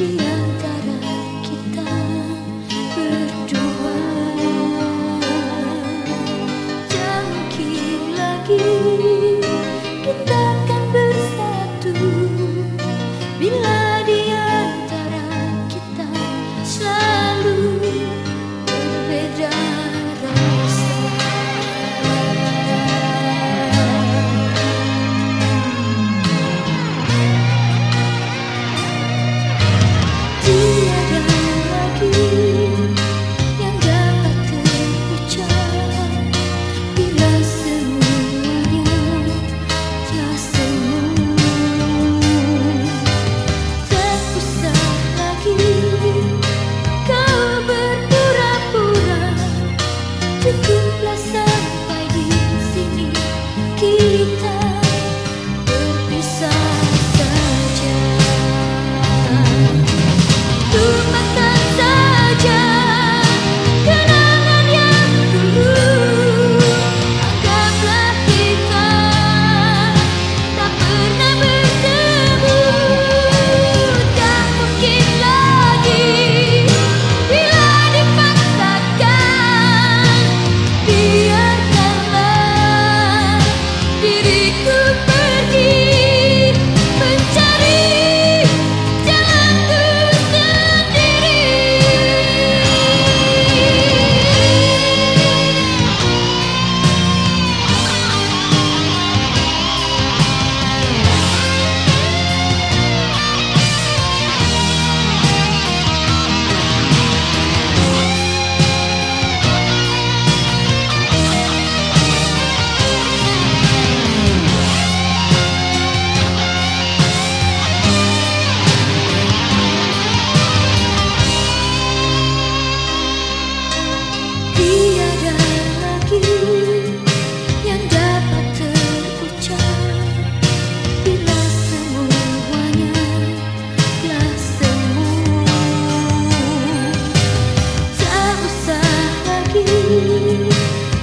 di antara kita berdua. Jangan lagi.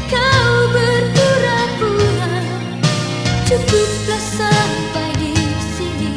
Kau berpura-pura. Cukuplah sampai di sini.